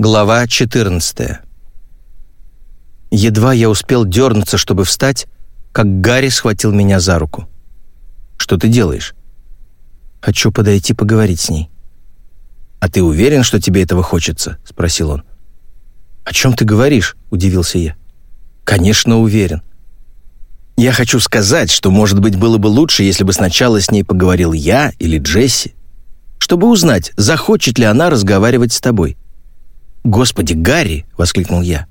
Глава 14 Едва я успел дернуться, чтобы встать, как Гарри схватил меня за руку. «Что ты делаешь?» «Хочу подойти поговорить с ней». «А ты уверен, что тебе этого хочется?» — спросил он. «О чем ты говоришь?» — удивился я. «Конечно, уверен. Я хочу сказать, что, может быть, было бы лучше, если бы сначала с ней поговорил я или Джесси, чтобы узнать, захочет ли она разговаривать с тобой. «Господи, Гарри!» — воскликнул я.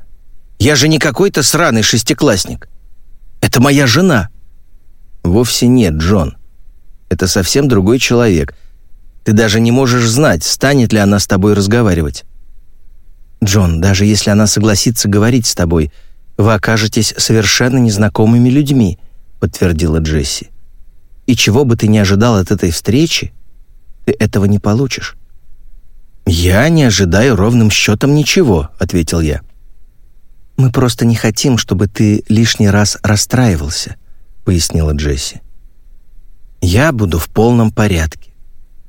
«Я же не какой-то сраный шестиклассник. Это моя жена». «Вовсе нет, Джон. Это совсем другой человек. Ты даже не можешь знать, станет ли она с тобой разговаривать». «Джон, даже если она согласится говорить с тобой, вы окажетесь совершенно незнакомыми людьми», — подтвердила Джесси. «И чего бы ты ни ожидал от этой встречи, ты этого не получишь». «Я не ожидаю ровным счетом ничего», — ответил я. «Мы просто не хотим, чтобы ты лишний раз расстраивался», — пояснила Джесси. «Я буду в полном порядке».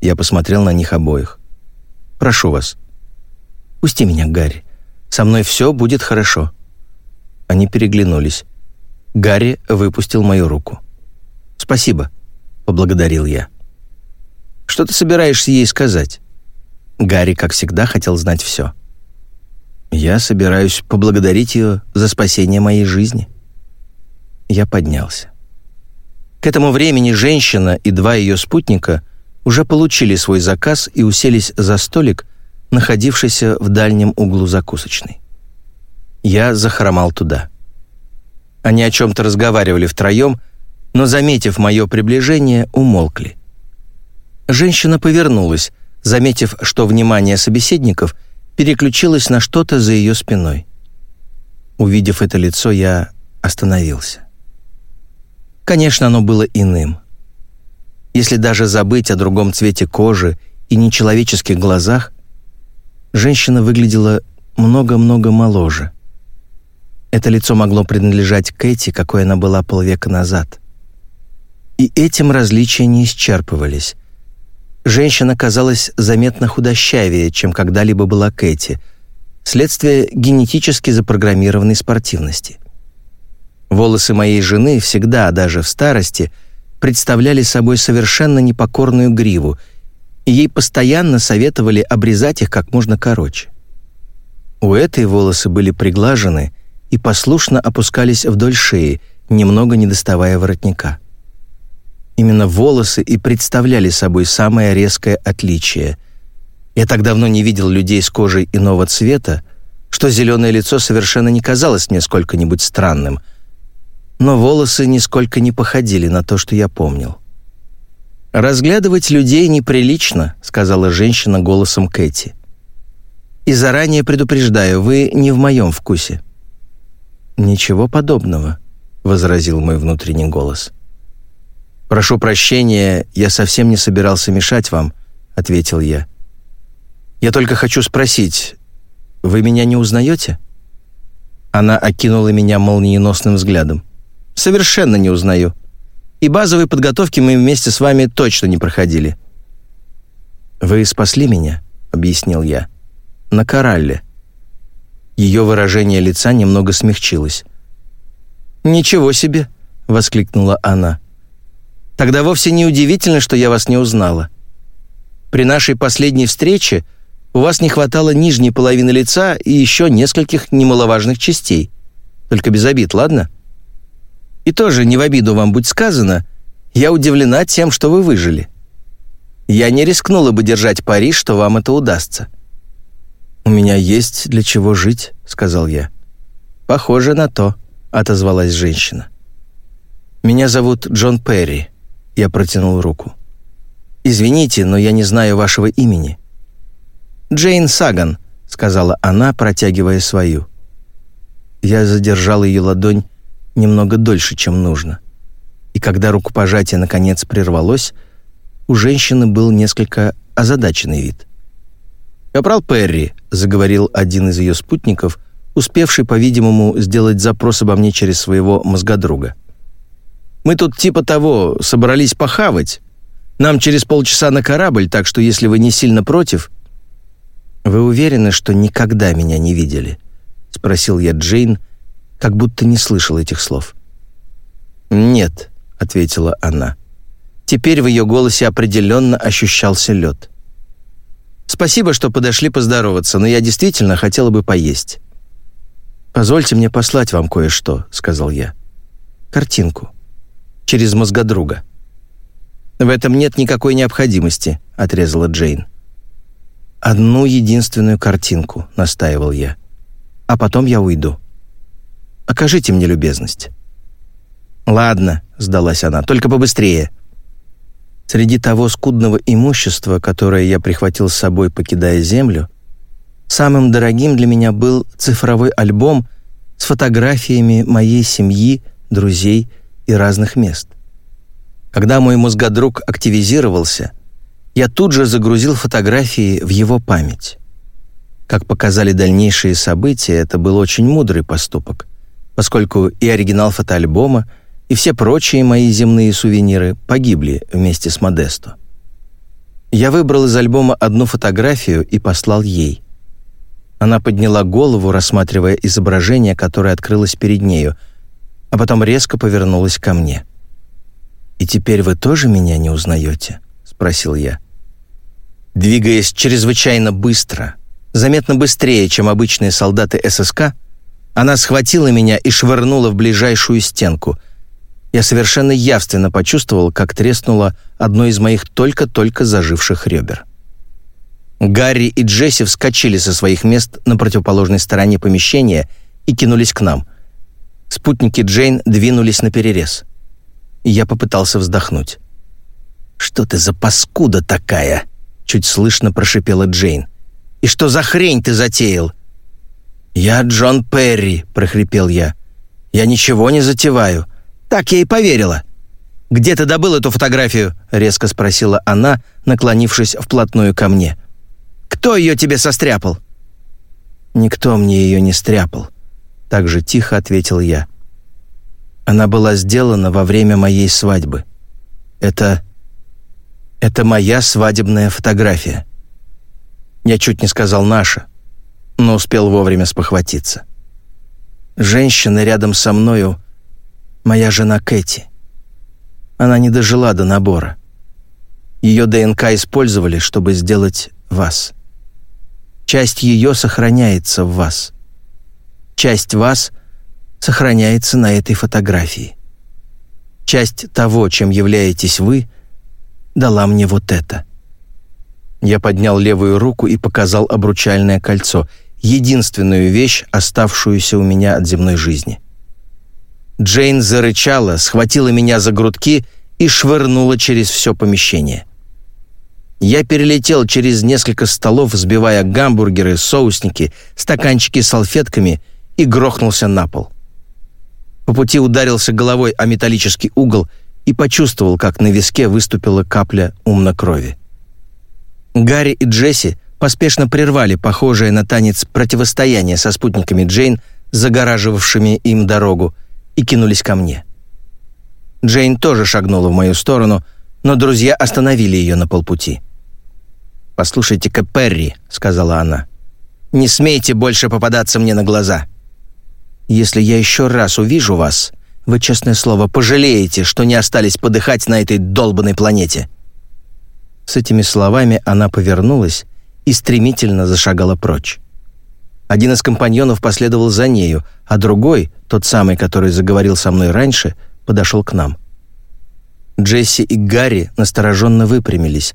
Я посмотрел на них обоих. «Прошу вас, пусти меня, Гарри. Со мной все будет хорошо». Они переглянулись. Гарри выпустил мою руку. «Спасибо», — поблагодарил я. «Что ты собираешься ей сказать?» Гарри, как всегда, хотел знать все. «Я собираюсь поблагодарить ее за спасение моей жизни». Я поднялся. К этому времени женщина и два ее спутника уже получили свой заказ и уселись за столик, находившийся в дальнем углу закусочной. Я захромал туда. Они о чем-то разговаривали втроем, но, заметив мое приближение, умолкли. Женщина повернулась, заметив, что внимание собеседников переключилось на что-то за ее спиной. Увидев это лицо, я остановился. Конечно, оно было иным. Если даже забыть о другом цвете кожи и нечеловеческих глазах, женщина выглядела много-много моложе. Это лицо могло принадлежать Кэти, какой она была полвека назад. И этим различия не исчерпывались — Женщина казалась заметно худощавее, чем когда-либо была Кэти, следствие генетически запрограммированной спортивности. Волосы моей жены всегда, даже в старости, представляли собой совершенно непокорную гриву, и ей постоянно советовали обрезать их как можно короче. У этой волосы были приглажены и послушно опускались вдоль шеи, немного не доставая воротника. Именно волосы и представляли собой самое резкое отличие. Я так давно не видел людей с кожей иного цвета, что зеленое лицо совершенно не казалось мне сколько-нибудь странным. Но волосы нисколько не походили на то, что я помнил. «Разглядывать людей неприлично», — сказала женщина голосом Кэти. «И заранее предупреждаю, вы не в моем вкусе». «Ничего подобного», — возразил мой внутренний голос. «Прошу прощения, я совсем не собирался мешать вам», — ответил я. «Я только хочу спросить, вы меня не узнаете?» Она окинула меня молниеносным взглядом. «Совершенно не узнаю. И базовой подготовки мы вместе с вами точно не проходили». «Вы спасли меня», — объяснил я. «На коралле». Ее выражение лица немного смягчилось. «Ничего себе!» — воскликнула она. Тогда вовсе не удивительно, что я вас не узнала. При нашей последней встрече у вас не хватало нижней половины лица и еще нескольких немаловажных частей. Только без обид, ладно? И тоже не в обиду вам будь сказано, я удивлена тем, что вы выжили. Я не рискнула бы держать пари, что вам это удастся. «У меня есть для чего жить», — сказал я. «Похоже на то», — отозвалась женщина. «Меня зовут Джон Перри. Я протянул руку. «Извините, но я не знаю вашего имени». «Джейн Саган», — сказала она, протягивая свою. Я задержал ее ладонь немного дольше, чем нужно. И когда рукопожатие наконец прервалось, у женщины был несколько озадаченный вид. «Капрал Перри», — заговорил один из ее спутников, успевший, по-видимому, сделать запрос обо мне через своего мозгодруга. Мы тут типа того собрались похавать. Нам через полчаса на корабль, так что если вы не сильно против...» «Вы уверены, что никогда меня не видели?» — спросил я Джейн, как будто не слышал этих слов. «Нет», — ответила она. Теперь в ее голосе определенно ощущался лед. «Спасибо, что подошли поздороваться, но я действительно хотела бы поесть». «Позвольте мне послать вам кое-что», — сказал я. «Картинку. Через мозгодруга». «В этом нет никакой необходимости», — отрезала Джейн. «Одну единственную картинку», — настаивал я. «А потом я уйду. Окажите мне любезность». «Ладно», — сдалась она, — «только побыстрее». Среди того скудного имущества, которое я прихватил с собой, покидая Землю, самым дорогим для меня был цифровой альбом с фотографиями моей семьи, друзей и разных мест. Когда мой мозгодруг активизировался, я тут же загрузил фотографии в его память. Как показали дальнейшие события, это был очень мудрый поступок, поскольку и оригинал фотоальбома, и все прочие мои земные сувениры погибли вместе с Модесто. Я выбрал из альбома одну фотографию и послал ей. Она подняла голову, рассматривая изображение, которое открылось перед нею, а потом резко повернулась ко мне. «И теперь вы тоже меня не узнаете?» — спросил я. Двигаясь чрезвычайно быстро, заметно быстрее, чем обычные солдаты ССК, она схватила меня и швырнула в ближайшую стенку. Я совершенно явственно почувствовал, как треснуло одно из моих только-только заживших ребер. Гарри и Джесси вскочили со своих мест на противоположной стороне помещения и кинулись к нам. Спутники Джейн двинулись на перерез. Я попытался вздохнуть. «Что ты за паскуда такая?» чуть слышно прошипела Джейн. «И что за хрень ты затеял?» «Я Джон Перри», — прохрипел я. «Я ничего не затеваю. Так я и поверила». «Где ты добыл эту фотографию?» — резко спросила она, наклонившись вплотную ко мне. «Кто ее тебе состряпал?» «Никто мне ее не стряпал», — так же тихо ответил я. «Она была сделана во время моей свадьбы. Это это моя свадебная фотография. Я чуть не сказал «наша», но успел вовремя спохватиться. Женщина рядом со мною — моя жена Кэти. Она не дожила до набора. Ее ДНК использовали, чтобы сделать вас. Часть ее сохраняется в вас. Часть вас сохраняется на этой фотографии. Часть того, чем являетесь вы — дала мне вот это». Я поднял левую руку и показал обручальное кольцо, единственную вещь, оставшуюся у меня от земной жизни. Джейн зарычала, схватила меня за грудки и швырнула через все помещение. Я перелетел через несколько столов, взбивая гамбургеры, соусники, стаканчики с салфетками и грохнулся на пол. По пути ударился головой о металлический угол и почувствовал, как на виске выступила капля умной крови. Гарри и Джесси поспешно прервали похожее на танец противостояние со спутниками Джейн, загораживавшими им дорогу, и кинулись ко мне. Джейн тоже шагнула в мою сторону, но друзья остановили ее на полпути. «Послушайте-ка, Перри», — сказала она, — «не смейте больше попадаться мне на глаза. Если я еще раз увижу вас, вы, честное слово, пожалеете, что не остались подыхать на этой долбанной планете». С этими словами она повернулась и стремительно зашагала прочь. Один из компаньонов последовал за нею, а другой, тот самый, который заговорил со мной раньше, подошел к нам. Джесси и Гарри настороженно выпрямились,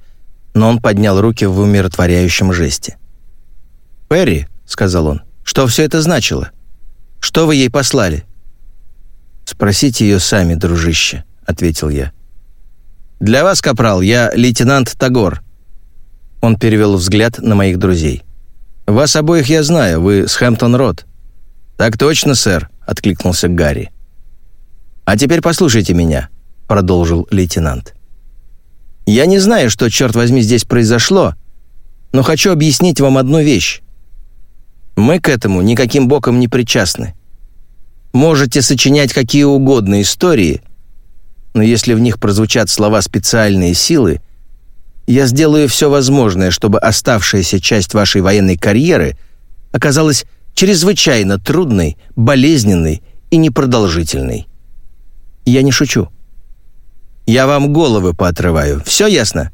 но он поднял руки в умиротворяющем жесте. «Перри», — сказал он, — «что все это значило? Что вы ей послали?» «Спросите ее сами, дружище», — ответил я. «Для вас, капрал, я лейтенант Тагор». Он перевел взгляд на моих друзей. «Вас обоих я знаю, вы с Хэмптон-Род». «Так точно, сэр», — откликнулся Гарри. «А теперь послушайте меня», — продолжил лейтенант. «Я не знаю, что, черт возьми, здесь произошло, но хочу объяснить вам одну вещь. Мы к этому никаким боком не причастны. Можете сочинять какие угодно истории, но если в них прозвучат слова «специальные силы», Я сделаю все возможное, чтобы оставшаяся часть вашей военной карьеры оказалась чрезвычайно трудной, болезненной и непродолжительной. Я не шучу. Я вам головы поотрываю. Все ясно?»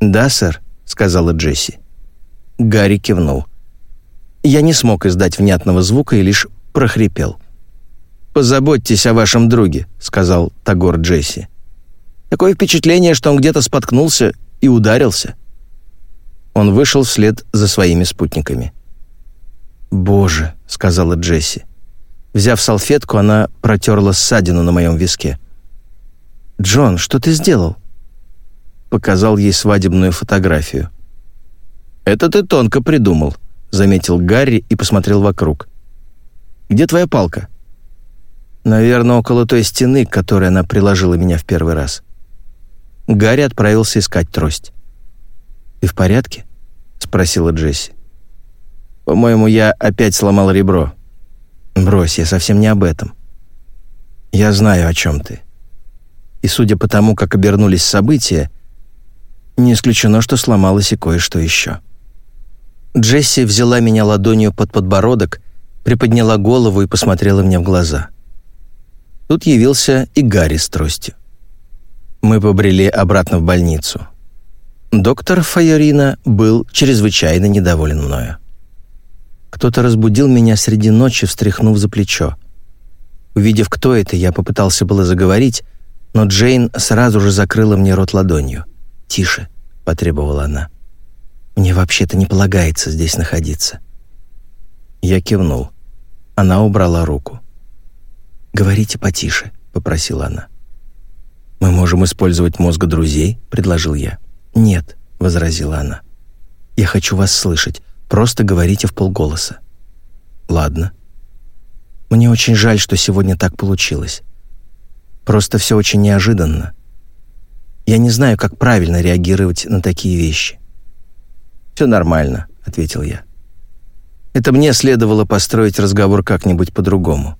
«Да, сэр», — сказала Джесси. Гарри кивнул. Я не смог издать внятного звука и лишь прохрипел. «Позаботьтесь о вашем друге», — сказал Тагор Джесси. «Такое впечатление, что он где-то споткнулся и ударился». Он вышел вслед за своими спутниками. «Боже», — сказала Джесси. Взяв салфетку, она протерла ссадину на моем виске. «Джон, что ты сделал?» Показал ей свадебную фотографию. «Это ты тонко придумал», — заметил Гарри и посмотрел вокруг. «Где твоя палка?» «Наверное, около той стены, к которой она приложила меня в первый раз». Гарри отправился искать трость. «Ты в порядке?» — спросила Джесси. «По-моему, я опять сломал ребро». «Брось, я совсем не об этом». «Я знаю, о чем ты». И судя по тому, как обернулись события, не исключено, что сломалось и кое-что еще. Джесси взяла меня ладонью под подбородок, приподняла голову и посмотрела мне в глаза. Тут явился и Гарри с тростью. Мы побрели обратно в больницу. Доктор Файорина был чрезвычайно недоволен мною. Кто-то разбудил меня среди ночи, встряхнув за плечо. Увидев, кто это, я попытался было заговорить, но Джейн сразу же закрыла мне рот ладонью. «Тише», — потребовала она. «Мне вообще-то не полагается здесь находиться». Я кивнул. Она убрала руку. «Говорите потише», — попросила она. «Мы можем использовать мозг друзей», — предложил я. «Нет», — возразила она. «Я хочу вас слышать. Просто говорите в полголоса». «Ладно». «Мне очень жаль, что сегодня так получилось. Просто все очень неожиданно. Я не знаю, как правильно реагировать на такие вещи». «Все нормально», — ответил я. «Это мне следовало построить разговор как-нибудь по-другому».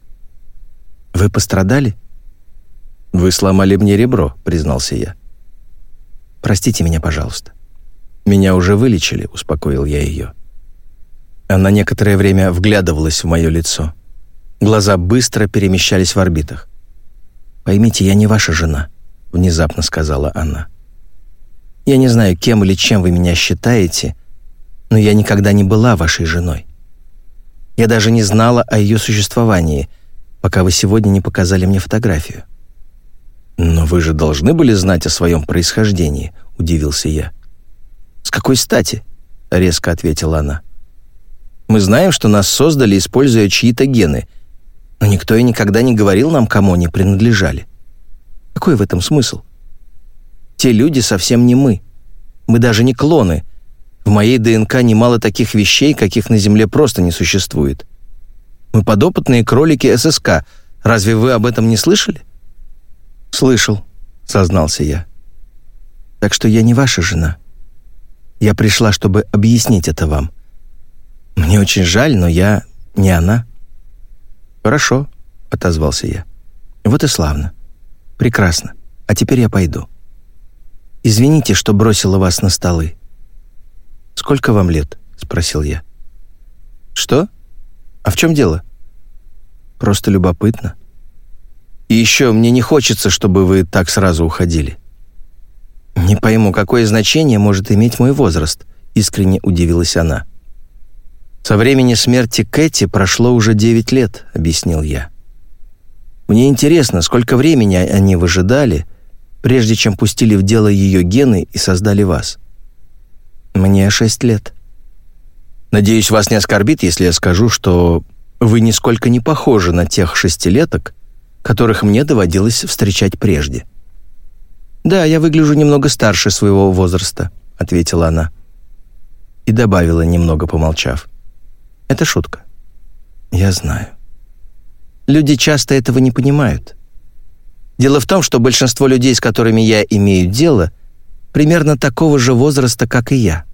«Вы пострадали?» «Вы сломали мне ребро», — признался я. «Простите меня, пожалуйста». «Меня уже вылечили», — успокоил я ее. Она некоторое время вглядывалась в мое лицо. Глаза быстро перемещались в орбитах. «Поймите, я не ваша жена», — внезапно сказала она. «Я не знаю, кем или чем вы меня считаете, но я никогда не была вашей женой. Я даже не знала о ее существовании, пока вы сегодня не показали мне фотографию». «Но вы же должны были знать о своем происхождении», — удивился я. «С какой стати?» — резко ответила она. Мы знаем, что нас создали, используя чьи-то гены, но никто и никогда не говорил нам, кому они принадлежали. Какой в этом смысл? Те люди совсем не мы. Мы даже не клоны. В моей ДНК немало таких вещей, каких на Земле просто не существует. Мы подопытные кролики ССК. Разве вы об этом не слышали? Слышал, сознался я. Так что я не ваша жена. Я пришла, чтобы объяснить это вам. «Мне очень жаль, но я не она». «Хорошо», — отозвался я. «Вот и славно. Прекрасно. А теперь я пойду. Извините, что бросила вас на столы». «Сколько вам лет?» — спросил я. «Что? А в чем дело?» «Просто любопытно. И еще мне не хочется, чтобы вы так сразу уходили». «Не пойму, какое значение может иметь мой возраст», — искренне удивилась она. «Со времени смерти Кэти прошло уже девять лет», — объяснил я. «Мне интересно, сколько времени они выжидали, прежде чем пустили в дело ее гены и создали вас?» «Мне шесть лет». «Надеюсь, вас не оскорбит, если я скажу, что вы нисколько не похожи на тех шестилеток, которых мне доводилось встречать прежде». «Да, я выгляжу немного старше своего возраста», — ответила она. И добавила, немного помолчав. Это шутка. Я знаю. Люди часто этого не понимают. Дело в том, что большинство людей, с которыми я имею дело, примерно такого же возраста, как и я.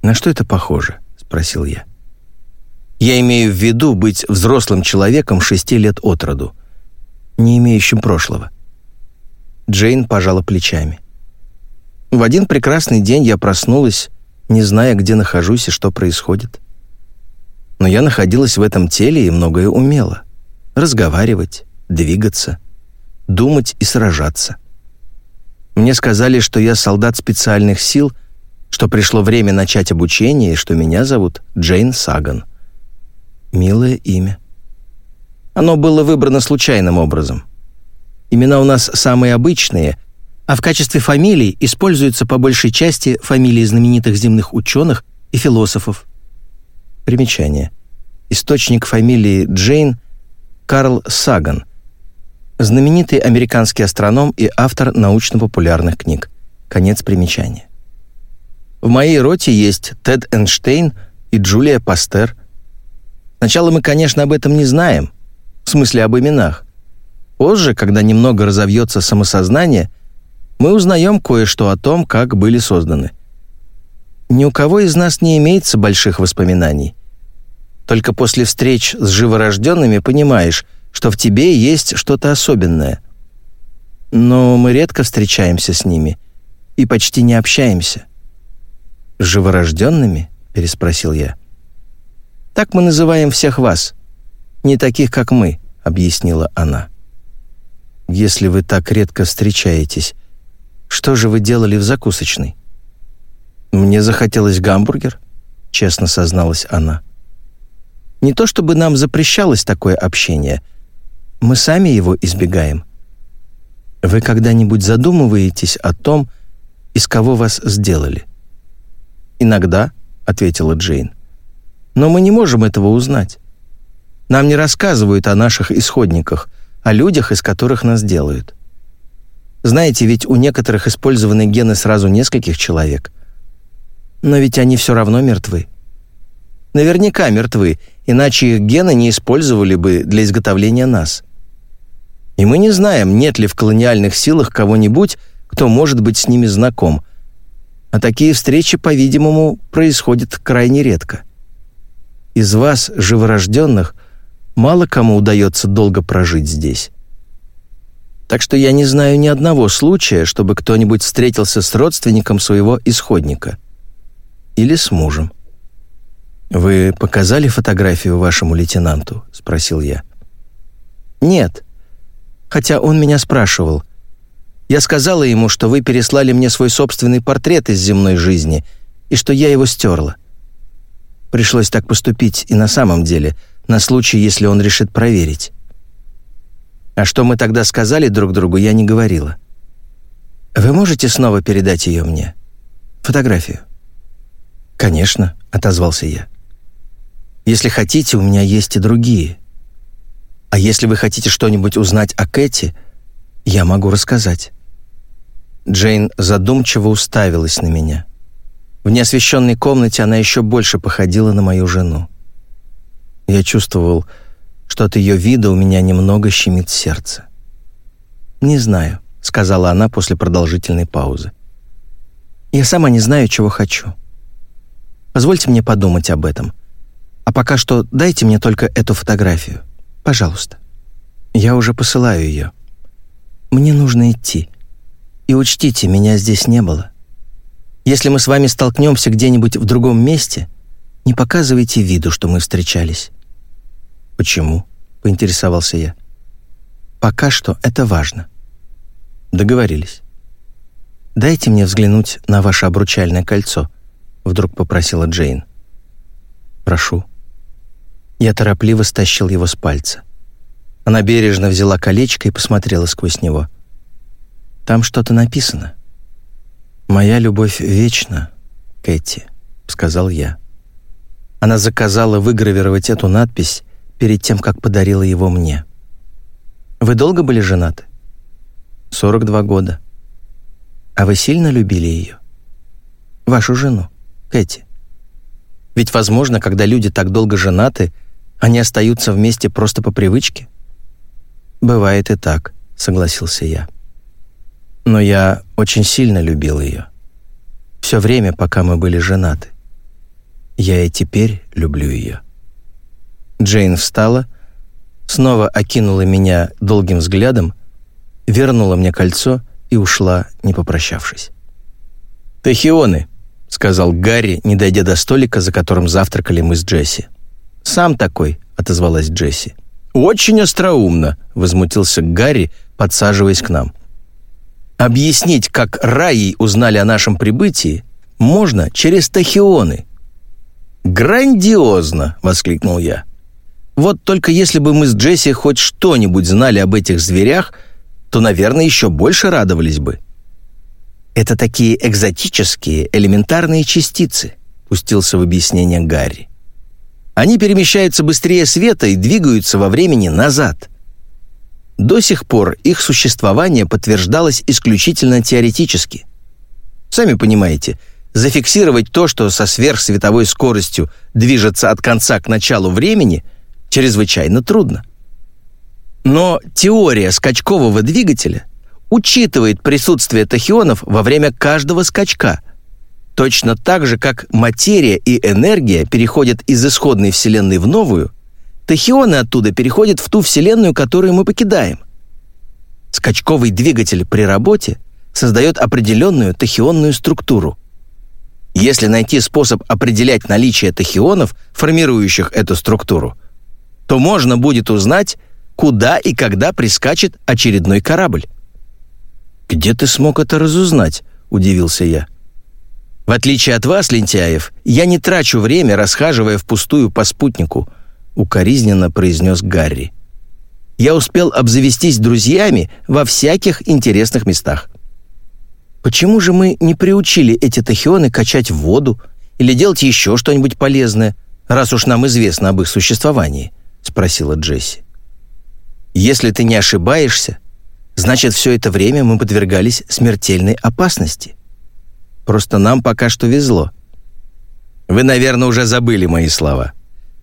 На что это похоже? спросил я. Я имею в виду быть взрослым человеком шести лет от роду, не имеющим прошлого. Джейн пожала плечами. В один прекрасный день я проснулась, не зная, где нахожусь и что происходит. Но я находилась в этом теле и многое умела. Разговаривать, двигаться, думать и сражаться. Мне сказали, что я солдат специальных сил, что пришло время начать обучение и что меня зовут Джейн Саган. Милое имя. Оно было выбрано случайным образом. Имена у нас самые обычные, а в качестве фамилий используются по большей части фамилии знаменитых земных ученых и философов. Примечание. Источник фамилии Джейн – Карл Саган, знаменитый американский астроном и автор научно-популярных книг. Конец примечания. В моей роте есть Тед Эйнштейн и Джулия Пастер. Сначала мы, конечно, об этом не знаем, в смысле об именах. Позже, когда немного разовьется самосознание, мы узнаем кое-что о том, как были созданы. Ни у кого из нас не имеется больших воспоминаний. Только после встреч с живорожденными понимаешь, что в тебе есть что-то особенное. Но мы редко встречаемся с ними и почти не общаемся. «Живорожденными?» — переспросил я. «Так мы называем всех вас. Не таких, как мы», — объяснила она. «Если вы так редко встречаетесь, что же вы делали в закусочной?» «Мне захотелось гамбургер», — честно созналась она. «Не то чтобы нам запрещалось такое общение, мы сами его избегаем. Вы когда-нибудь задумываетесь о том, из кого вас сделали?» «Иногда», — ответила Джейн. «Но мы не можем этого узнать. Нам не рассказывают о наших исходниках, о людях, из которых нас делают. Знаете, ведь у некоторых использованы гены сразу нескольких человек. Но ведь они все равно мертвы. Наверняка мертвы, иначе их гены не использовали бы для изготовления нас. И мы не знаем, нет ли в колониальных силах кого-нибудь, кто может быть с ними знаком. А такие встречи, по-видимому, происходят крайне редко. Из вас, живорожденных, мало кому удается долго прожить здесь. Так что я не знаю ни одного случая, чтобы кто-нибудь встретился с родственником своего исходника. Или с мужем. «Вы показали фотографию вашему лейтенанту?» — спросил я. «Нет. Хотя он меня спрашивал. Я сказала ему, что вы переслали мне свой собственный портрет из земной жизни и что я его стерла. Пришлось так поступить и на самом деле, на случай, если он решит проверить. А что мы тогда сказали друг другу, я не говорила. Вы можете снова передать ее мне? Фотографию? Конечно, отозвался я. Если хотите, у меня есть и другие. А если вы хотите что-нибудь узнать о Кэти, я могу рассказать. Джейн задумчиво уставилась на меня. В неосвещенной комнате она еще больше походила на мою жену. Я чувствовал, что от ее вида у меня немного щемит сердце. «Не знаю», — сказала она после продолжительной паузы. «Я сама не знаю, чего хочу. Позвольте мне подумать об этом. А пока что дайте мне только эту фотографию. Пожалуйста. Я уже посылаю ее. Мне нужно идти. И учтите, меня здесь не было. Если мы с вами столкнемся где-нибудь в другом месте, не показывайте виду, что мы встречались. «Почему?» — поинтересовался я. «Пока что это важно». «Договорились». «Дайте мне взглянуть на ваше обручальное кольцо», — вдруг попросила Джейн. «Прошу». Я торопливо стащил его с пальца. Она бережно взяла колечко и посмотрела сквозь него. «Там что-то написано». «Моя любовь вечна, Кэти», — сказал я. Она заказала выгравировать эту надпись перед тем, как подарила его мне. Вы долго были женаты? 42 года. А вы сильно любили ее? Вашу жену, Кэти. Ведь, возможно, когда люди так долго женаты, они остаются вместе просто по привычке. Бывает и так, согласился я. Но я очень сильно любил ее. Все время, пока мы были женаты. Я и теперь люблю ее. Джейн встала, снова окинула меня долгим взглядом, вернула мне кольцо и ушла, не попрощавшись. «Тахионы», — сказал Гарри, не дойдя до столика, за которым завтракали мы с Джесси. «Сам такой», — отозвалась Джесси. «Очень остроумно», — возмутился Гарри, подсаживаясь к нам. «Объяснить, как Раи узнали о нашем прибытии, можно через тахионы». «Грандиозно!» — воскликнул я. «Вот только если бы мы с Джесси хоть что-нибудь знали об этих зверях, то, наверное, еще больше радовались бы». «Это такие экзотические, элементарные частицы», — пустился в объяснение Гарри. «Они перемещаются быстрее света и двигаются во времени назад». До сих пор их существование подтверждалось исключительно теоретически. Сами понимаете, зафиксировать то, что со сверхсветовой скоростью движется от конца к началу времени, чрезвычайно трудно. Но теория скачкового двигателя учитывает присутствие тахионов во время каждого скачка, точно так же, как материя и энергия переходят из исходной Вселенной в новую, тахионы оттуда переходят в ту Вселенную, которую мы покидаем. Скачковый двигатель при работе создает определенную тахионную структуру. Если найти способ определять наличие тахионов, формирующих эту структуру, то можно будет узнать, куда и когда прискачет очередной корабль. «Где ты смог это разузнать?» — удивился я. «В отличие от вас, лентяев, я не трачу время, расхаживая впустую по спутнику», — укоризненно произнес Гарри. «Я успел обзавестись друзьями во всяких интересных местах». «Почему же мы не приучили эти тахионы качать воду или делать еще что-нибудь полезное, раз уж нам известно об их существовании?» — спросила Джесси. «Если ты не ошибаешься, Значит, все это время мы подвергались смертельной опасности. Просто нам пока что везло. Вы, наверное, уже забыли мои слова.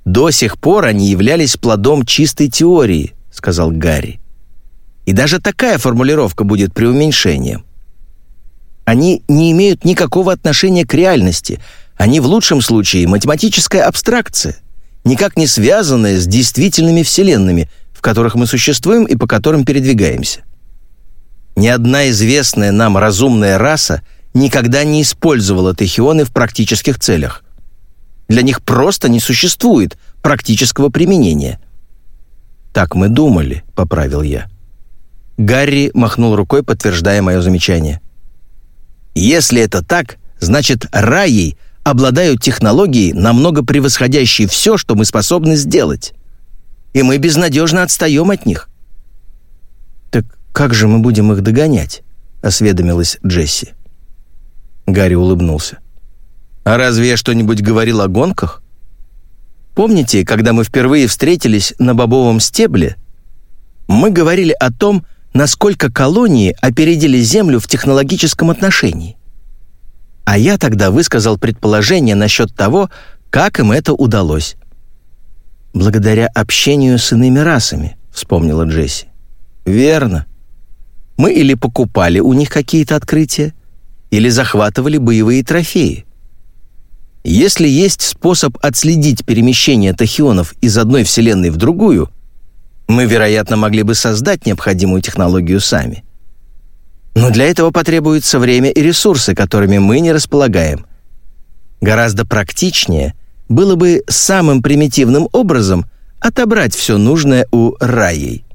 До сих пор они являлись плодом чистой теории, сказал Гарри. И даже такая формулировка будет преуменьшением. Они не имеют никакого отношения к реальности. Они в лучшем случае математическая абстракция, никак не связанная с действительными вселенными, в которых мы существуем и по которым передвигаемся. Ни одна известная нам разумная раса никогда не использовала тахионы в практических целях. Для них просто не существует практического применения. «Так мы думали», — поправил я. Гарри махнул рукой, подтверждая мое замечание. «Если это так, значит, раей обладают технологией, намного превосходящей все, что мы способны сделать. И мы безнадежно отстаем от них. «Как же мы будем их догонять?» — осведомилась Джесси. Гарри улыбнулся. «А разве я что-нибудь говорил о гонках? Помните, когда мы впервые встретились на бобовом стебле? Мы говорили о том, насколько колонии опередили Землю в технологическом отношении. А я тогда высказал предположение насчет того, как им это удалось. «Благодаря общению с иными расами», — вспомнила Джесси. «Верно», мы или покупали у них какие-то открытия, или захватывали боевые трофеи. Если есть способ отследить перемещение тахионов из одной вселенной в другую, мы, вероятно, могли бы создать необходимую технологию сами. Но для этого потребуется время и ресурсы, которыми мы не располагаем. Гораздо практичнее было бы самым примитивным образом отобрать все нужное у Раей.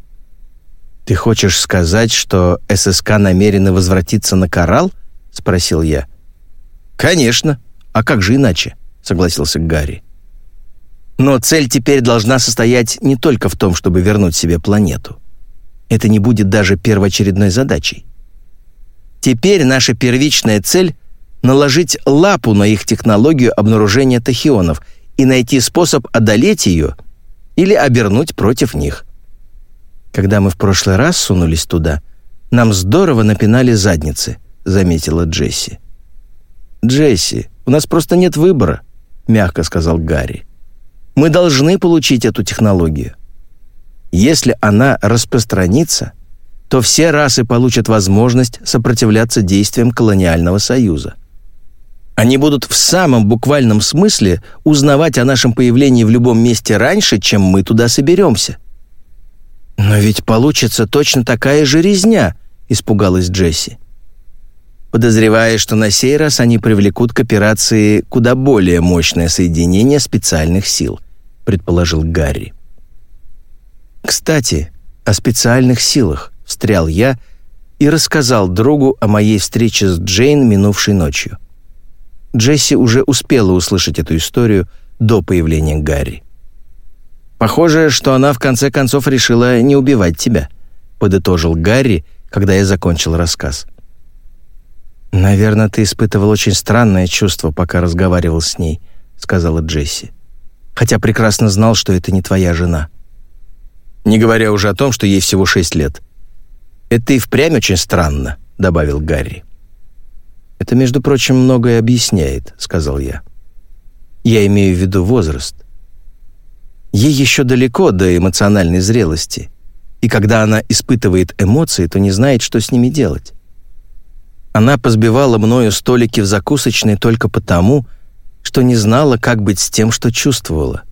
«Ты хочешь сказать, что ССК намерены возвратиться на Коралл?» — спросил я. «Конечно. А как же иначе?» — согласился Гарри. «Но цель теперь должна состоять не только в том, чтобы вернуть себе планету. Это не будет даже первоочередной задачей. Теперь наша первичная цель — наложить лапу на их технологию обнаружения тахионов и найти способ одолеть ее или обернуть против них. Когда мы в прошлый раз сунулись туда, нам здорово напинали задницы», — заметила Джесси. «Джесси, у нас просто нет выбора», — мягко сказал Гарри. «Мы должны получить эту технологию. Если она распространится, то все расы получат возможность сопротивляться действиям колониального союза. Они будут в самом буквальном смысле узнавать о нашем появлении в любом месте раньше, чем мы туда соберемся. «Но ведь получится точно такая же резня», — испугалась Джесси. Подозревая, что на сей раз они привлекут к операции куда более мощное соединение специальных сил, предположил Гарри. Кстати, о специальных силах встрял я и рассказал другу о моей встрече с Джейн минувшей ночью. Джесси уже успела услышать эту историю до появления Гарри. «Похоже, что она в конце концов решила не убивать тебя», — подытожил Гарри, когда я закончил рассказ. «Наверное, ты испытывал очень странное чувство, пока разговаривал с ней», — сказала Джесси. «Хотя прекрасно знал, что это не твоя жена». «Не говоря уже о том, что ей всего шесть лет». «Это и впрямь очень странно», — добавил Гарри. «Это, между прочим, многое объясняет», — сказал я. «Я имею в виду возраст. Ей еще далеко до эмоциональной зрелости, и когда она испытывает эмоции, то не знает, что с ними делать. Она позбивала мною столики в закусочной только потому, что не знала, как быть с тем, что чувствовала.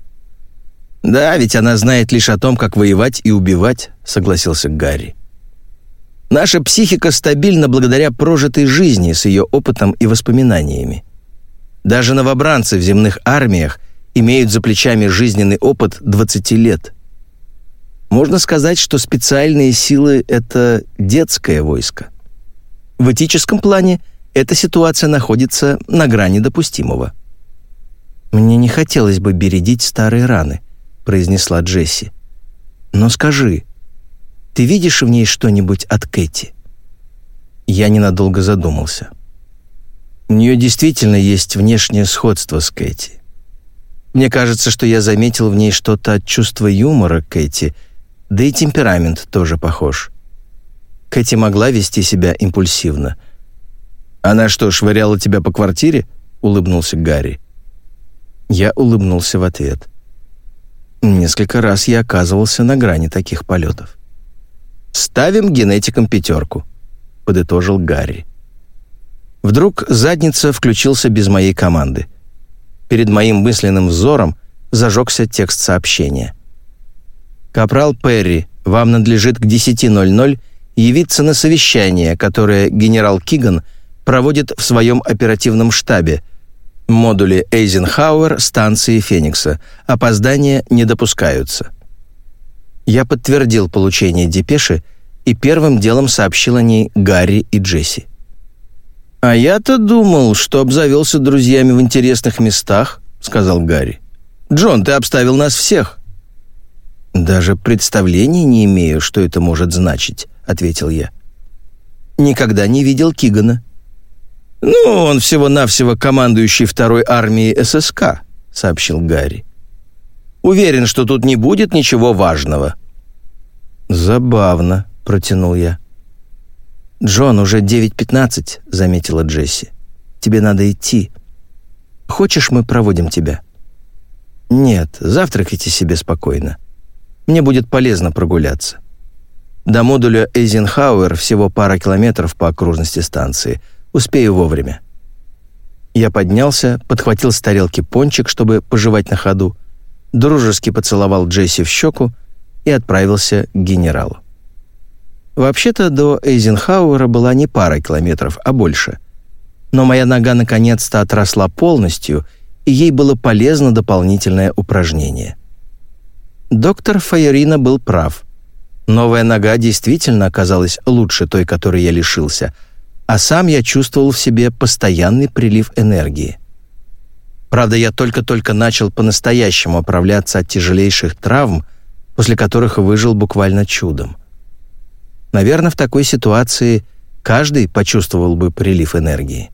«Да, ведь она знает лишь о том, как воевать и убивать», — согласился Гарри. «Наша психика стабильна благодаря прожитой жизни с ее опытом и воспоминаниями. Даже новобранцы в земных армиях имеют за плечами жизненный опыт 20 лет. Можно сказать, что специальные силы — это детское войско. В этическом плане эта ситуация находится на грани допустимого. «Мне не хотелось бы бередить старые раны», — произнесла Джесси. «Но скажи, ты видишь в ней что-нибудь от Кэти?» Я ненадолго задумался. У нее действительно есть внешнее сходство с Кэти. Мне кажется, что я заметил в ней что-то от чувства юмора Кэти, да и темперамент тоже похож. Кэти могла вести себя импульсивно. «Она что, швыряла тебя по квартире?» — улыбнулся Гарри. Я улыбнулся в ответ. Несколько раз я оказывался на грани таких полетов. «Ставим генетикам пятерку», — подытожил Гарри. Вдруг задница включился без моей команды — Перед моим мысленным взором зажегся текст сообщения. «Капрал Перри, вам надлежит к 10.00 явиться на совещание, которое генерал Киган проводит в своем оперативном штабе, модуле Эйзенхауэр станции Феникса. Опоздания не допускаются». Я подтвердил получение депеши и первым делом сообщил о ней Гарри и Джесси. «А я-то думал, что обзавелся друзьями в интересных местах», — сказал Гарри. «Джон, ты обставил нас всех». «Даже представления не имею, что это может значить», — ответил я. «Никогда не видел Кигана». «Ну, он всего-навсего командующий второй армией ССК», — сообщил Гарри. «Уверен, что тут не будет ничего важного». «Забавно», — протянул я. «Джон, уже 9.15», — заметила Джесси. «Тебе надо идти. Хочешь, мы проводим тебя?» «Нет, завтракайте себе спокойно. Мне будет полезно прогуляться. До модуля Эйзенхауэр всего пара километров по окружности станции. Успею вовремя». Я поднялся, подхватил с тарелки пончик, чтобы пожевать на ходу, дружески поцеловал Джесси в щеку и отправился к генералу. Вообще-то до Эйзенхауэра была не пара километров, а больше. Но моя нога наконец-то отросла полностью, и ей было полезно дополнительное упражнение. Доктор Фаерина был прав. Новая нога действительно оказалась лучше той, которой я лишился, а сам я чувствовал в себе постоянный прилив энергии. Правда, я только-только начал по-настоящему оправляться от тяжелейших травм, после которых выжил буквально чудом. Наверное, в такой ситуации каждый почувствовал бы прилив энергии.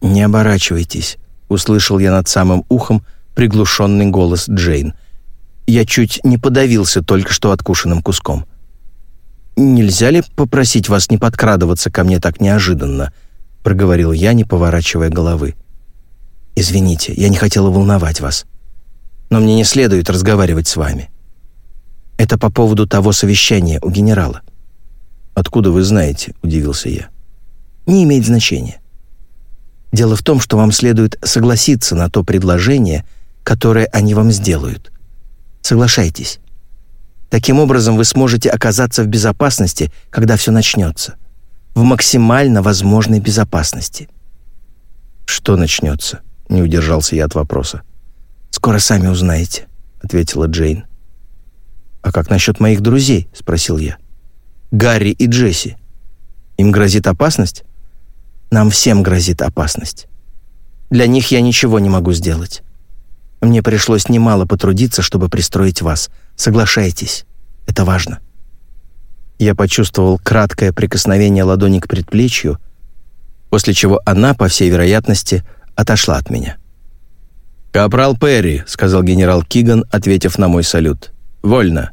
«Не оборачивайтесь», — услышал я над самым ухом приглушенный голос Джейн. Я чуть не подавился только что откушенным куском. «Нельзя ли попросить вас не подкрадываться ко мне так неожиданно?» — проговорил я, не поворачивая головы. «Извините, я не хотела волновать вас. Но мне не следует разговаривать с вами. Это по поводу того совещания у генерала. «Откуда вы знаете?» — удивился я. «Не имеет значения. Дело в том, что вам следует согласиться на то предложение, которое они вам сделают. Соглашайтесь. Таким образом вы сможете оказаться в безопасности, когда все начнется. в максимально возможной безопасности. «Что начнется?» — не удержался я от вопроса. «Скоро сами узнаете», — ответила Джейн. «А как насчет моих друзей?» — спросил я. «Гарри и Джесси. Им грозит опасность?» «Нам всем грозит опасность. Для них я ничего не могу сделать. Мне пришлось немало потрудиться, чтобы пристроить вас. Соглашайтесь. Это важно». Я почувствовал краткое прикосновение ладони к предплечью, после чего она, по всей вероятности, отошла от меня. «Капрал Перри», — сказал генерал Киган, ответив на мой салют. «Вольно».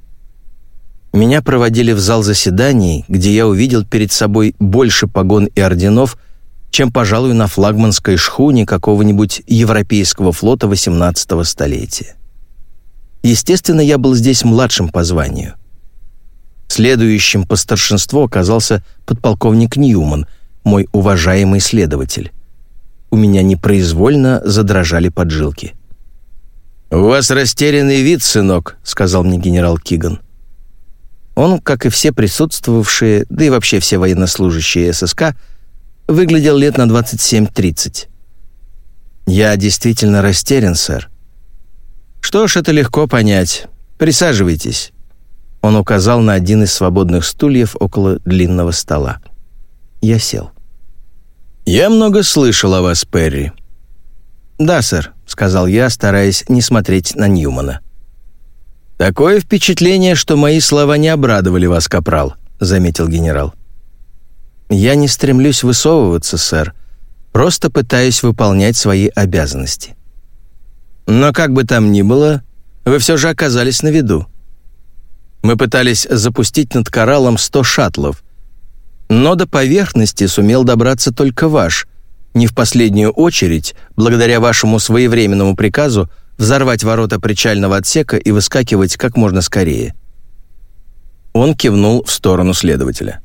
Меня проводили в зал заседаний, где я увидел перед собой больше погон и орденов, чем, пожалуй, на флагманской шхуне какого-нибудь европейского флота XVIII столетия. Естественно, я был здесь младшим по званию. Следующим по старшинству оказался подполковник Ньюман, мой уважаемый следователь. У меня непроизвольно задрожали поджилки. «У вас растерянный вид, сынок», — сказал мне генерал Киган. Он, как и все присутствовавшие, да и вообще все военнослужащие ССК, выглядел лет на 27-30. «Я действительно растерян, сэр». «Что ж, это легко понять. Присаживайтесь». Он указал на один из свободных стульев около длинного стола. Я сел. «Я много слышал о вас, Перри». «Да, сэр», — сказал я, стараясь не смотреть на Ньюмана. «Такое впечатление, что мои слова не обрадовали вас, капрал», — заметил генерал. «Я не стремлюсь высовываться, сэр. Просто пытаюсь выполнять свои обязанности». «Но как бы там ни было, вы все же оказались на виду. Мы пытались запустить над кораллом 100 шаттлов, но до поверхности сумел добраться только ваш, не в последнюю очередь, благодаря вашему своевременному приказу взорвать ворота причального отсека и выскакивать как можно скорее. Он кивнул в сторону следователя.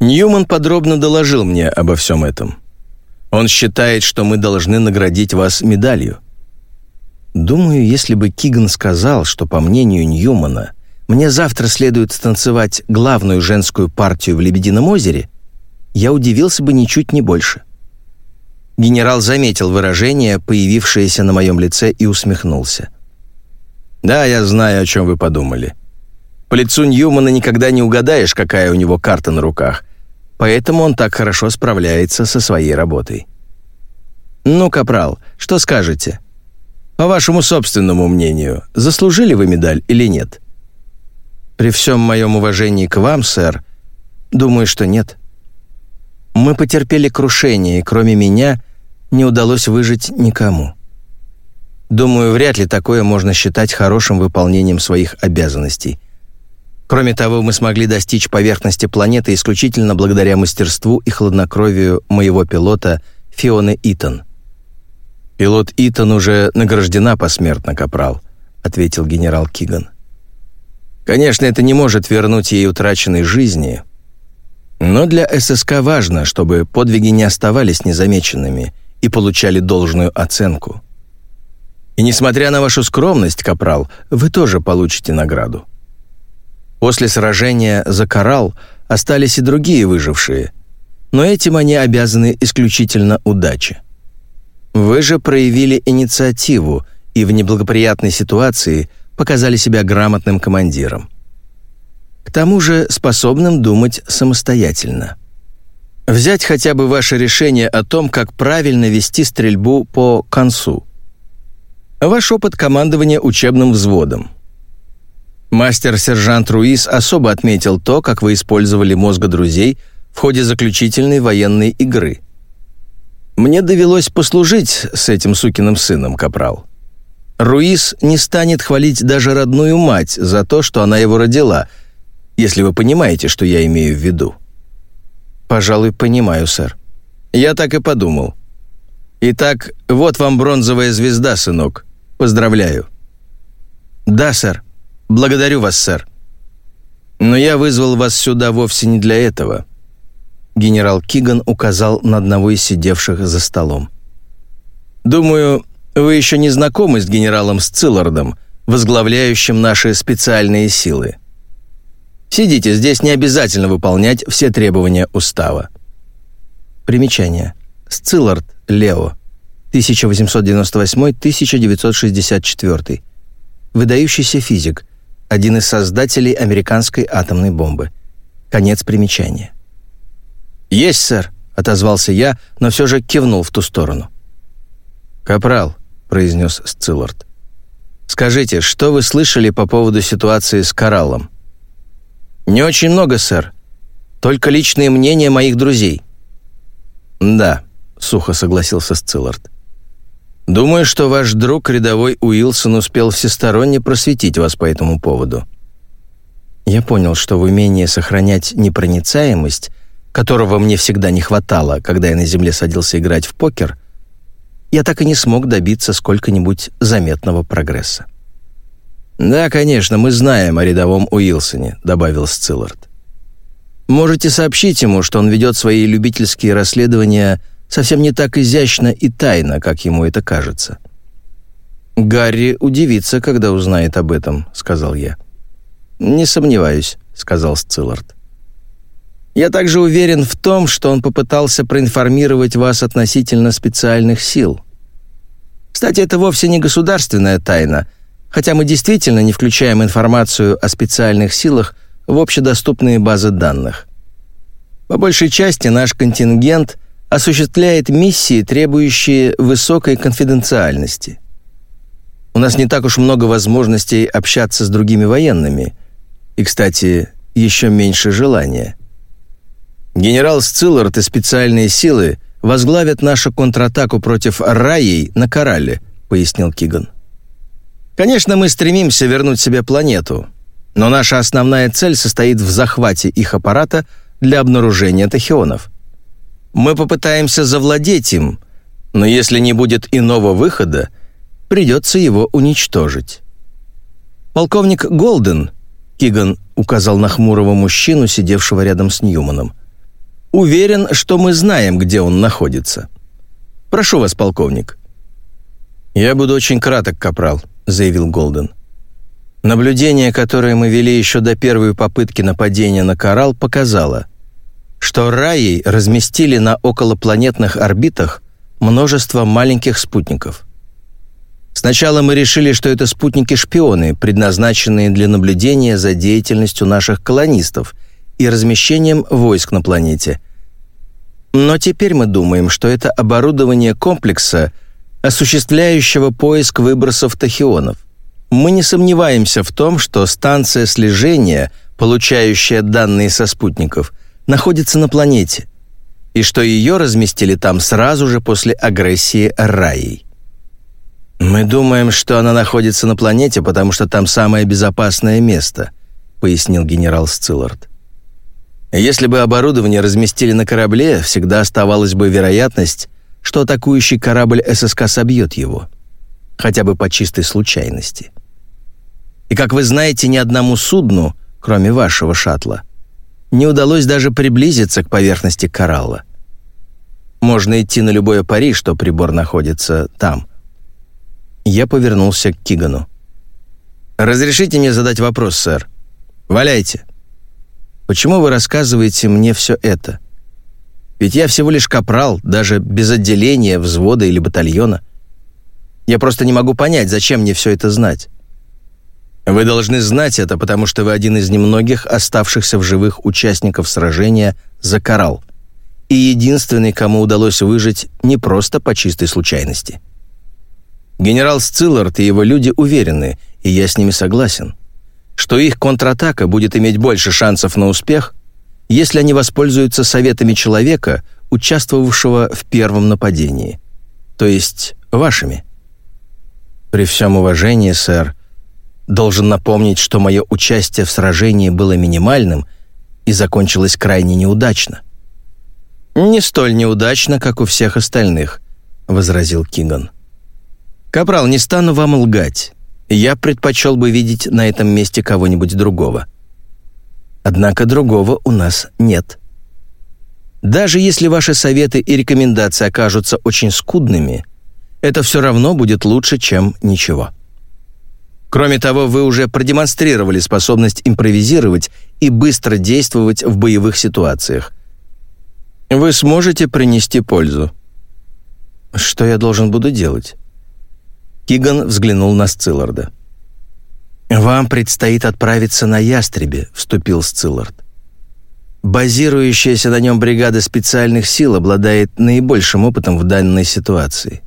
Ньюман подробно доложил мне обо всем этом. Он считает, что мы должны наградить вас медалью. Думаю, если бы Киган сказал, что, по мнению Ньюмана, мне завтра следует станцевать главную женскую партию в «Лебедином озере», я удивился бы ничуть не больше. Генерал заметил выражение, появившееся на моем лице, и усмехнулся. «Да, я знаю, о чем вы подумали. По лицу Ньюмана никогда не угадаешь, какая у него карта на руках, поэтому он так хорошо справляется со своей работой». «Ну, Капрал, что скажете? По вашему собственному мнению, заслужили вы медаль или нет?» При всем моем уважении к вам, сэр, думаю, что нет. Мы потерпели крушение, и кроме меня не удалось выжить никому. Думаю, вряд ли такое можно считать хорошим выполнением своих обязанностей. Кроме того, мы смогли достичь поверхности планеты исключительно благодаря мастерству и хладнокровию моего пилота Фионы Итон. «Пилот Итон уже награждена посмертно, капрал», — ответил генерал Киган. Конечно, это не может вернуть ей утраченной жизни, но для ССК важно, чтобы подвиги не оставались незамеченными и получали должную оценку. И несмотря на вашу скромность, капрал, вы тоже получите награду. После сражения за Коралл остались и другие выжившие, но этим они обязаны исключительно удаче. Вы же проявили инициативу и в неблагоприятной ситуации – показали себя грамотным командиром. К тому же способным думать самостоятельно. Взять хотя бы ваше решение о том, как правильно вести стрельбу по концу. Ваш опыт командования учебным взводом. Мастер-сержант Руис особо отметил то, как вы использовали мозга друзей в ходе заключительной военной игры. Мне довелось послужить с этим сукиным сыном, капрал. Руис не станет хвалить даже родную мать за то, что она его родила, если вы понимаете, что я имею в виду». «Пожалуй, понимаю, сэр». «Я так и подумал. Итак, вот вам бронзовая звезда, сынок. Поздравляю». «Да, сэр. Благодарю вас, сэр». «Но я вызвал вас сюда вовсе не для этого». Генерал Киган указал на одного из сидевших за столом. «Думаю, вы еще не знакомы с генералом Сциллардом, возглавляющим наши специальные силы. Сидите, здесь не обязательно выполнять все требования устава. Примечание. Сциллард Лео, 1898-1964. Выдающийся физик, один из создателей американской атомной бомбы. Конец примечания. «Есть, сэр», — отозвался я, но все же кивнул в ту сторону. «Капрал», — произнес Сциллард, — «скажите, что вы слышали по поводу ситуации с Кораллом?» «Не очень много, сэр. Только личные мнения моих друзей». «Да», — сухо согласился Сциллард. «Думаю, что ваш друг, рядовой Уилсон, успел всесторонне просветить вас по этому поводу». Я понял, что в умении сохранять непроницаемость, которого мне всегда не хватало, когда я на земле садился играть в покер, я так и не смог добиться сколько-нибудь заметного прогресса. «Да, конечно, мы знаем о рядовом Уилсоне», — добавил Сциллард. «Можете сообщить ему, что он ведет свои любительские расследования совсем не так изящно и тайно, как ему это кажется». «Гарри удивится, когда узнает об этом», — сказал я. «Не сомневаюсь», — сказал Сциллард. «Я также уверен в том, что он попытался проинформировать вас относительно специальных сил. Кстати, это вовсе не государственная тайна — хотя мы действительно не включаем информацию о специальных силах в общедоступные базы данных. По большей части наш контингент осуществляет миссии, требующие высокой конфиденциальности. У нас не так уж много возможностей общаться с другими военными, и, кстати, еще меньше желания. Генерал Сциллард и специальные силы возглавят нашу контратаку против Раей на Коралле, пояснил Киган. Конечно, мы стремимся вернуть себе планету, но наша основная цель состоит в захвате их аппарата для обнаружения тахионов. Мы попытаемся завладеть им, но если не будет иного выхода, придется его уничтожить. Полковник Голден, Киган указал на хмурого мужчину, сидевшего рядом с Ньюманом, уверен, что мы знаем, где он находится. Прошу вас, полковник. Я буду очень краток, капрал заявил Голден. Наблюдение, которое мы вели еще до первой попытки нападения на коралл, показало, что Раи разместили на околопланетных орбитах множество маленьких спутников. Сначала мы решили, что это спутники-шпионы, предназначенные для наблюдения за деятельностью наших колонистов и размещением войск на планете. Но теперь мы думаем, что это оборудование комплекса — осуществляющего поиск выбросов тахионов. Мы не сомневаемся в том, что станция слежения, получающая данные со спутников, находится на планете, и что ее разместили там сразу же после агрессии Раи. «Мы думаем, что она находится на планете, потому что там самое безопасное место», пояснил генерал Сциллард. «Если бы оборудование разместили на корабле, всегда оставалась бы вероятность, что атакующий корабль ССК собьет его, хотя бы по чистой случайности. И, как вы знаете, ни одному судну, кроме вашего шаттла, не удалось даже приблизиться к поверхности коралла. Можно идти на любое пари, что прибор находится там. Я повернулся к Кигану. «Разрешите мне задать вопрос, сэр? Валяйте. Почему вы рассказываете мне все это?» Ведь я всего лишь капрал, даже без отделения, взвода или батальона. Я просто не могу понять, зачем мне все это знать. Вы должны знать это, потому что вы один из немногих оставшихся в живых участников сражения за Коралл и единственный, кому удалось выжить не просто по чистой случайности. Генерал Сциллард и его люди уверены, и я с ними согласен, что их контратака будет иметь больше шансов на успех, если они воспользуются советами человека, участвовавшего в первом нападении, то есть вашими. При всем уважении, сэр, должен напомнить, что мое участие в сражении было минимальным и закончилось крайне неудачно. «Не столь неудачно, как у всех остальных», — возразил Кинган. «Капрал, не стану вам лгать. Я предпочел бы видеть на этом месте кого-нибудь другого». Однако другого у нас нет. Даже если ваши советы и рекомендации окажутся очень скудными, это все равно будет лучше, чем ничего. Кроме того, вы уже продемонстрировали способность импровизировать и быстро действовать в боевых ситуациях. Вы сможете принести пользу. Что я должен буду делать? Киган взглянул на Сцилларда. «Вам предстоит отправиться на Ястребе», — вступил Сциллард. «Базирующаяся на нем бригада специальных сил обладает наибольшим опытом в данной ситуации.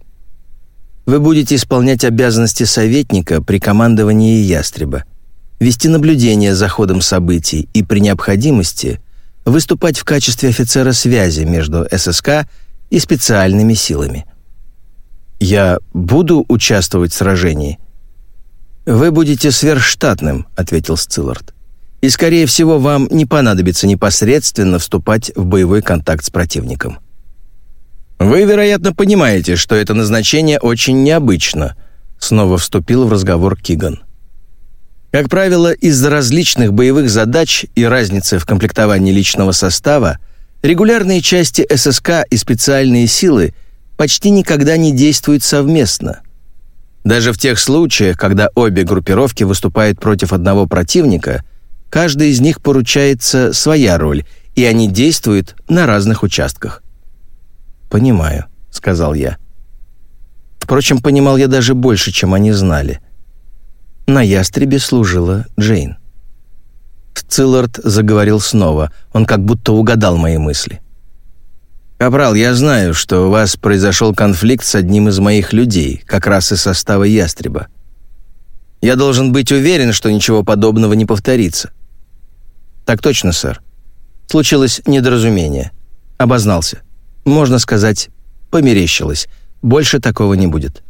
Вы будете исполнять обязанности советника при командовании Ястреба, вести наблюдение за ходом событий и при необходимости выступать в качестве офицера связи между ССК и специальными силами. Я буду участвовать в сражении. Вы будете сверхштатным, ответил Сциллард. И скорее всего, вам не понадобится непосредственно вступать в боевой контакт с противником. Вы, вероятно, понимаете, что это назначение очень необычно, снова вступил в разговор Киган. Как правило, из-за различных боевых задач и разницы в комплектовании личного состава, регулярные части ССК и специальные силы почти никогда не действуют совместно. Даже в тех случаях, когда обе группировки выступают против одного противника, каждой из них поручается своя роль, и они действуют на разных участках. «Понимаю», — сказал я. Впрочем, понимал я даже больше, чем они знали. На ястребе служила Джейн. Сциллард заговорил снова. Он как будто угадал мои мысли. «Капрал, я знаю, что у вас произошел конфликт с одним из моих людей, как раз из состава ястреба. Я должен быть уверен, что ничего подобного не повторится». «Так точно, сэр. Случилось недоразумение. Обознался можно сказать, померещилось. Больше такого не будет».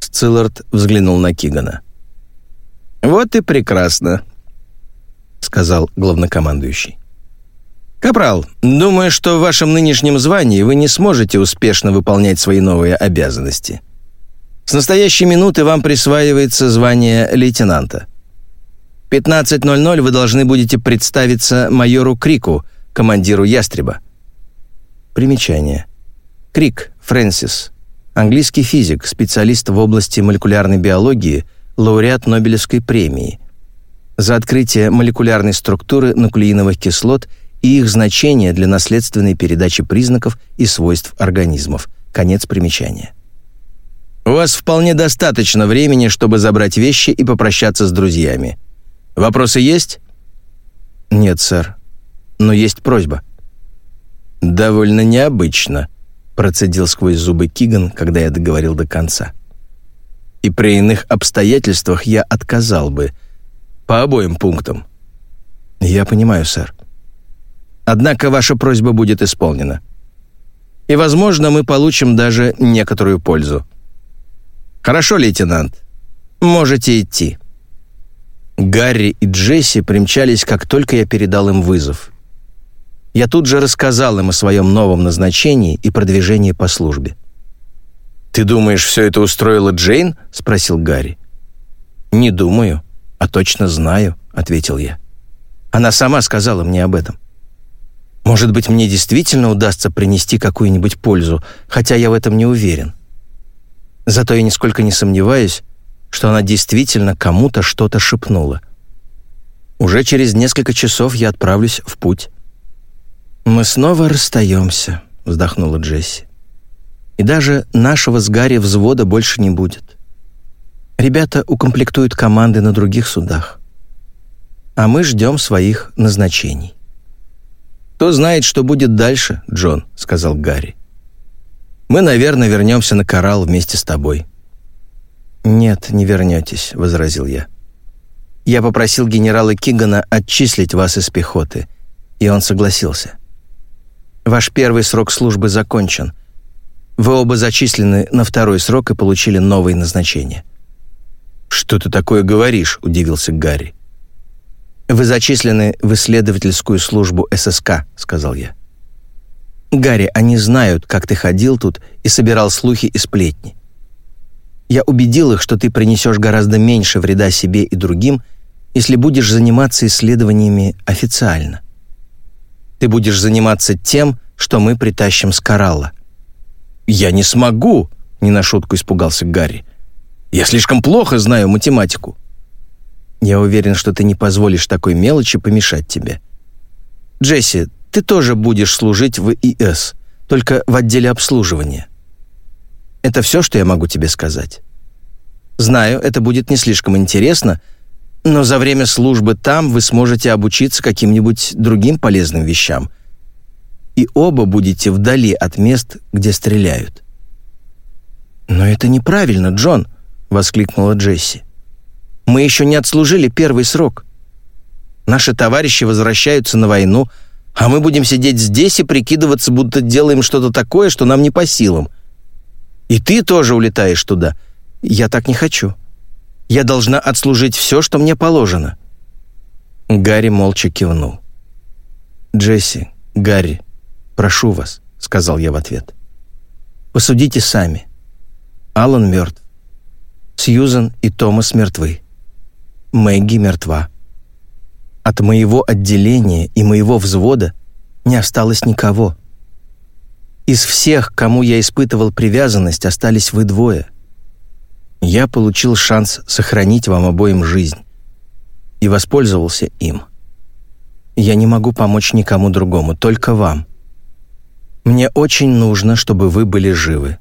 Сциллард взглянул на Кигана. «Вот и прекрасно», — сказал главнокомандующий. «Капрал, думаю, что в вашем нынешнем звании вы не сможете успешно выполнять свои новые обязанности. С настоящей минуты вам присваивается звание лейтенанта. В 15.00 вы должны будете представиться майору Крику, командиру «Ястреба». Примечание. Крик Фрэнсис. Английский физик, специалист в области молекулярной биологии, лауреат Нобелевской премии. За открытие молекулярной структуры нуклеиновых кислот и их значение для наследственной передачи признаков и свойств организмов. Конец примечания. У вас вполне достаточно времени, чтобы забрать вещи и попрощаться с друзьями. Вопросы есть? Нет, сэр. Но есть просьба. «Довольно необычно», — процедил сквозь зубы Киган, когда я договорил до конца. «И при иных обстоятельствах я отказал бы. По обоим пунктам». «Я понимаю, сэр. Однако ваша просьба будет исполнена. И, возможно, мы получим даже некоторую пользу. Хорошо, лейтенант. Можете идти». Гарри и Джесси примчались, как только я передал им вызов. Я тут же рассказал им о своем новом назначении и продвижении по службе. «Ты думаешь, все это устроила Джейн?» — спросил Гарри. «Не думаю, а точно знаю», — ответил я. Она сама сказала мне об этом. Может быть, мне действительно удастся принести какую-нибудь пользу, хотя я в этом не уверен. Зато я нисколько не сомневаюсь, что она действительно кому-то что-то шепнула. Уже через несколько часов я отправлюсь в путь. «Мы снова расстаемся», — вздохнула Джесси. «И даже нашего с Гарри взвода больше не будет. Ребята укомплектуют команды на других судах. А мы ждем своих назначений». «Кто знает, что будет дальше, Джон», — сказал Гарри. «Мы, наверное, вернемся на коралл вместе с тобой». «Нет, не вернетесь», — возразил я. «Я попросил генерала Кигана отчислить вас из пехоты, и он согласился. Ваш первый срок службы закончен. Вы оба зачислены на второй срок и получили новые назначения». «Что ты такое говоришь?» — удивился Гарри. «Вы зачислены в исследовательскую службу ССК», — сказал я. «Гарри, они знают, как ты ходил тут и собирал слухи и сплетни. Я убедил их, что ты принесешь гораздо меньше вреда себе и другим, если будешь заниматься исследованиями официально ты будешь заниматься тем, что мы притащим с коралла». «Я не смогу!» — не на шутку испугался Гарри. Я слишком плохо знаю математику». «Я уверен, что ты не позволишь такой мелочи помешать тебе. Джесси, ты тоже будешь служить в ИС, только в отделе обслуживания. Это все, что я могу тебе сказать. Знаю, это будет не слишком интересно, но за время службы там вы сможете обучиться каким-нибудь другим полезным вещам. И оба будете вдали от мест, где стреляют. «Но это неправильно, Джон!» — воскликнула Джесси. «Мы еще не отслужили первый срок. Наши товарищи возвращаются на войну, а мы будем сидеть здесь и прикидываться, будто делаем что-то такое, что нам не по силам. И ты тоже улетаешь туда. Я так не хочу. Я должна отслужить все, что мне положено». Гарри молча кивнул. «Джесси, Гарри, прошу вас», — сказал я в ответ. «Посудите сами. Алан мертв. Сьюзан и Томас мертвы. Мэгги мертва. От моего отделения и моего взвода не осталось никого. Из всех, кому я испытывал привязанность, остались вы двое. Я получил шанс сохранить вам обоим жизнь и воспользовался им. Я не могу помочь никому другому, только вам. Мне очень нужно, чтобы вы были живы.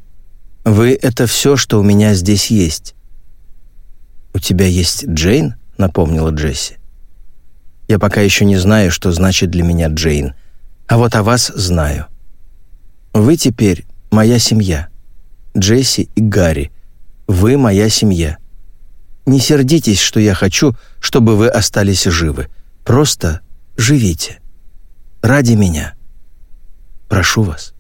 Вы — это все, что у меня здесь есть». «У тебя есть Джейн?» — напомнила Джесси. «Я пока еще не знаю, что значит для меня Джейн, а вот о вас знаю. Вы теперь моя семья. Джесси и Гарри. Вы моя семья. Не сердитесь, что я хочу, чтобы вы остались живы. Просто живите. Ради меня. Прошу вас».